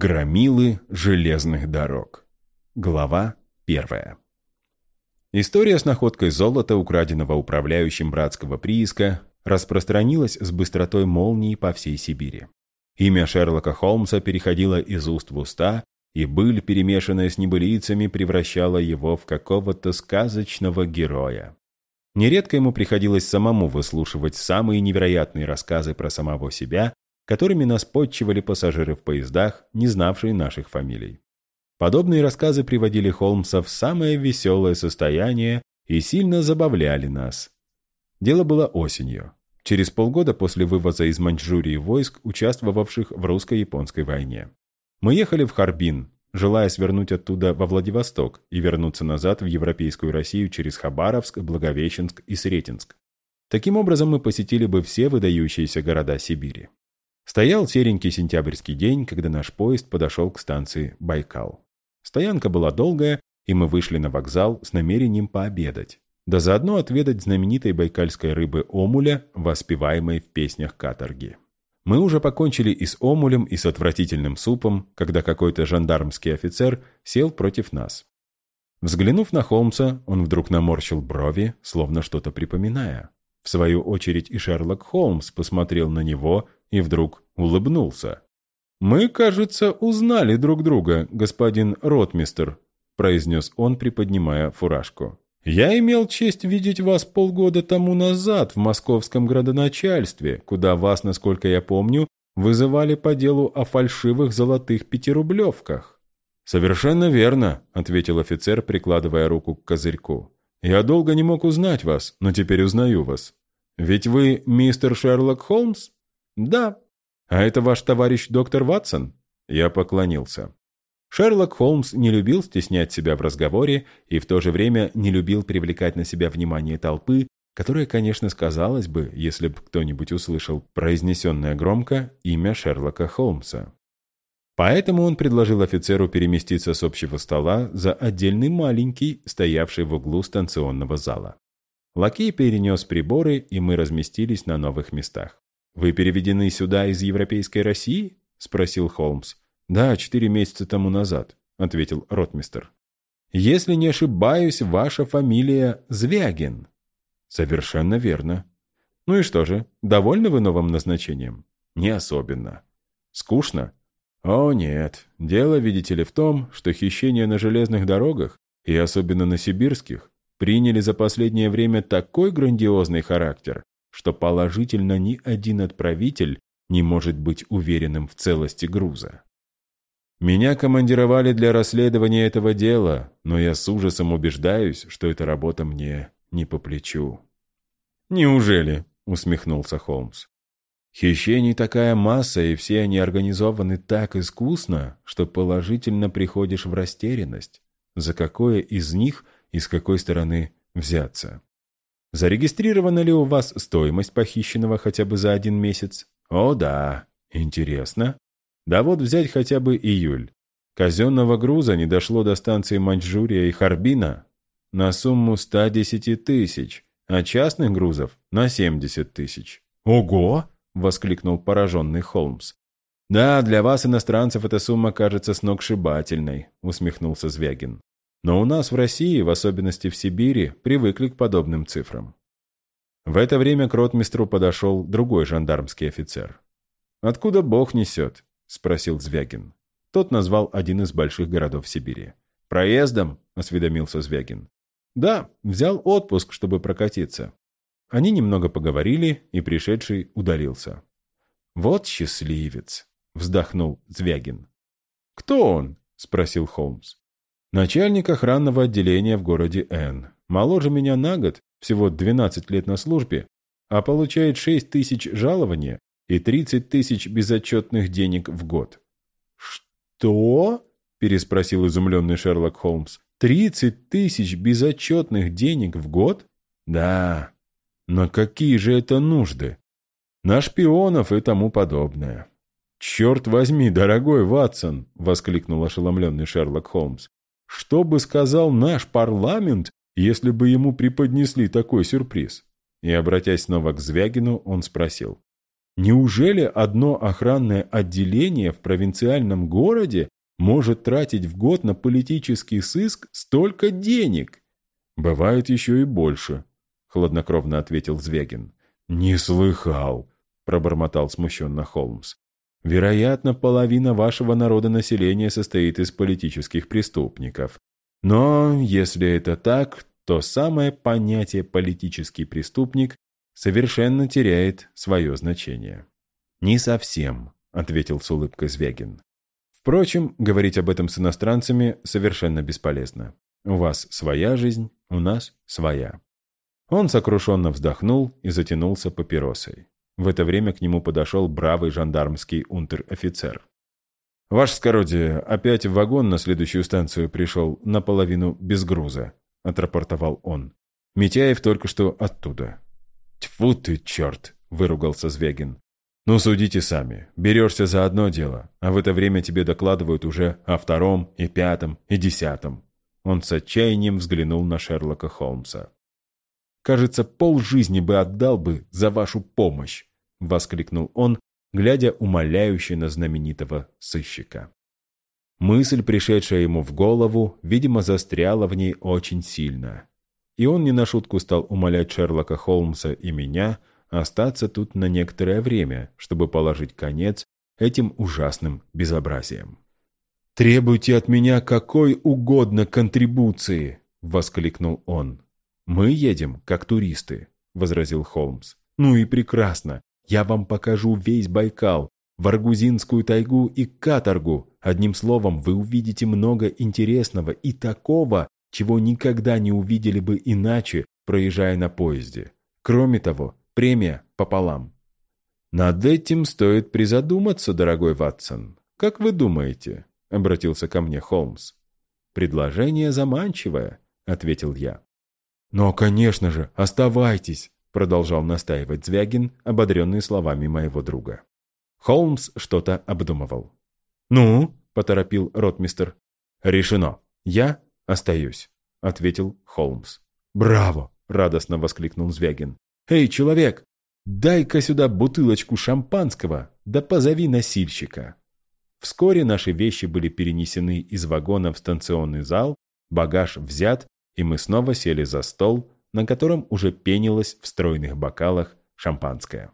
Громилы железных дорог. Глава первая. История с находкой золота, украденного управляющим братского прииска, распространилась с быстротой молнии по всей Сибири. Имя Шерлока Холмса переходило из уст в уста, и быль, перемешанная с небылицами, превращала его в какого-то сказочного героя. Нередко ему приходилось самому выслушивать самые невероятные рассказы про самого себя которыми нас подчивали пассажиры в поездах, не знавшие наших фамилий. Подобные рассказы приводили Холмса в самое веселое состояние и сильно забавляли нас. Дело было осенью, через полгода после вывоза из Маньчжурии войск, участвовавших в русско-японской войне. Мы ехали в Харбин, желая свернуть оттуда во Владивосток и вернуться назад в Европейскую Россию через Хабаровск, Благовещенск и Сретенск. Таким образом, мы посетили бы все выдающиеся города Сибири. Стоял серенький сентябрьский день, когда наш поезд подошел к станции Байкал. Стоянка была долгая, и мы вышли на вокзал с намерением пообедать. Да заодно отведать знаменитой байкальской рыбы омуля, воспеваемой в песнях каторги. Мы уже покончили и с омулем, и с отвратительным супом, когда какой-то жандармский офицер сел против нас. Взглянув на Холмса, он вдруг наморщил брови, словно что-то припоминая. В свою очередь и Шерлок Холмс посмотрел на него и вдруг улыбнулся. «Мы, кажется, узнали друг друга, господин ротмистер», произнес он, приподнимая фуражку. «Я имел честь видеть вас полгода тому назад в московском градоначальстве, куда вас, насколько я помню, вызывали по делу о фальшивых золотых пятирублевках». «Совершенно верно», — ответил офицер, прикладывая руку к козырьку. «Я долго не мог узнать вас, но теперь узнаю вас. Ведь вы мистер Шерлок Холмс?» «Да». «А это ваш товарищ доктор Ватсон?» Я поклонился. Шерлок Холмс не любил стеснять себя в разговоре и в то же время не любил привлекать на себя внимание толпы, которая, конечно, сказалась бы, если бы кто-нибудь услышал произнесенное громко имя Шерлока Холмса. Поэтому он предложил офицеру переместиться с общего стола за отдельный маленький, стоявший в углу станционного зала. Лакей перенес приборы, и мы разместились на новых местах. «Вы переведены сюда из Европейской России?» — спросил Холмс. «Да, четыре месяца тому назад», — ответил ротмистер. «Если не ошибаюсь, ваша фамилия Звягин». «Совершенно верно». «Ну и что же, довольны вы новым назначением?» «Не особенно». «Скучно?» «О, нет. Дело, видите ли, в том, что хищения на железных дорогах, и особенно на сибирских, приняли за последнее время такой грандиозный характер, что положительно ни один отправитель не может быть уверенным в целости груза. Меня командировали для расследования этого дела, но я с ужасом убеждаюсь, что эта работа мне не по плечу. «Неужели?» — усмехнулся Холмс. «Хищений такая масса, и все они организованы так искусно, что положительно приходишь в растерянность. За какое из них и с какой стороны взяться?» Зарегистрирована ли у вас стоимость похищенного хотя бы за один месяц? О, да. Интересно. Да вот взять хотя бы июль. Казенного груза не дошло до станции Маньчжурия и Харбина на сумму 110 тысяч, а частных грузов на 70 тысяч. «Ого!» — воскликнул пораженный Холмс. «Да, для вас, иностранцев, эта сумма кажется сногсшибательной», — усмехнулся Звягин. Но у нас в России, в особенности в Сибири, привыкли к подобным цифрам. В это время к ротмистру подошел другой жандармский офицер. «Откуда Бог несет?» – спросил Звягин. Тот назвал один из больших городов Сибири. «Проездом?» – осведомился Звягин. «Да, взял отпуск, чтобы прокатиться». Они немного поговорили, и пришедший удалился. «Вот счастливец!» – вздохнул Звягин. «Кто он?» – спросил Холмс. Начальник охранного отделения в городе Н. Моложе меня на год, всего 12 лет на службе, а получает 6 тысяч жалования и 30 тысяч безотчетных денег в год. «Что?» – переспросил изумленный Шерлок Холмс. «Тридцать тысяч безотчетных денег в год?» «Да. Но какие же это нужды? На шпионов и тому подобное». «Черт возьми, дорогой Ватсон!» – воскликнул ошеломленный Шерлок Холмс. Что бы сказал наш парламент, если бы ему преподнесли такой сюрприз? И, обратясь снова к Звягину, он спросил. Неужели одно охранное отделение в провинциальном городе может тратить в год на политический сыск столько денег? Бывает еще и больше, хладнокровно ответил Звегин. Не слыхал, пробормотал смущенно Холмс. Вероятно, половина вашего народа населения состоит из политических преступников. Но если это так, то самое понятие «политический преступник» совершенно теряет свое значение. «Не совсем», — ответил с улыбкой Звягин. «Впрочем, говорить об этом с иностранцами совершенно бесполезно. У вас своя жизнь, у нас своя». Он сокрушенно вздохнул и затянулся папиросой. В это время к нему подошел бравый жандармский унтер-офицер. «Ваше скородие, опять в вагон на следующую станцию пришел наполовину без груза», — отрапортовал он. «Митяев только что оттуда». «Тьфу ты, черт!» — выругался Звегин. «Ну, судите сами. Берешься за одно дело, а в это время тебе докладывают уже о втором и пятом и десятом». Он с отчаянием взглянул на Шерлока Холмса. «Кажется, полжизни бы отдал бы за вашу помощь!» — воскликнул он, глядя умоляюще на знаменитого сыщика. Мысль, пришедшая ему в голову, видимо, застряла в ней очень сильно. И он не на шутку стал умолять Шерлока Холмса и меня остаться тут на некоторое время, чтобы положить конец этим ужасным безобразиям. «Требуйте от меня какой угодно контрибуции!» — воскликнул он. «Мы едем, как туристы», — возразил Холмс. «Ну и прекрасно. Я вам покажу весь Байкал, Варгузинскую тайгу и каторгу. Одним словом, вы увидите много интересного и такого, чего никогда не увидели бы иначе, проезжая на поезде. Кроме того, премия пополам. «Над этим стоит призадуматься, дорогой Ватсон. Как вы думаете?» — обратился ко мне Холмс. «Предложение заманчивое», — ответил я. «Но, конечно же, оставайтесь продолжал настаивать Звягин, ободренный словами моего друга. Холмс что-то обдумывал. «Ну?» – поторопил ротмистер. «Решено. Я остаюсь», – ответил Холмс. «Браво!» – радостно воскликнул Звягин. «Эй, человек, дай-ка сюда бутылочку шампанского, да позови носильщика». Вскоре наши вещи были перенесены из вагона в станционный зал, багаж взят, и мы снова сели за стол, на котором уже пенилось в стройных бокалах шампанское.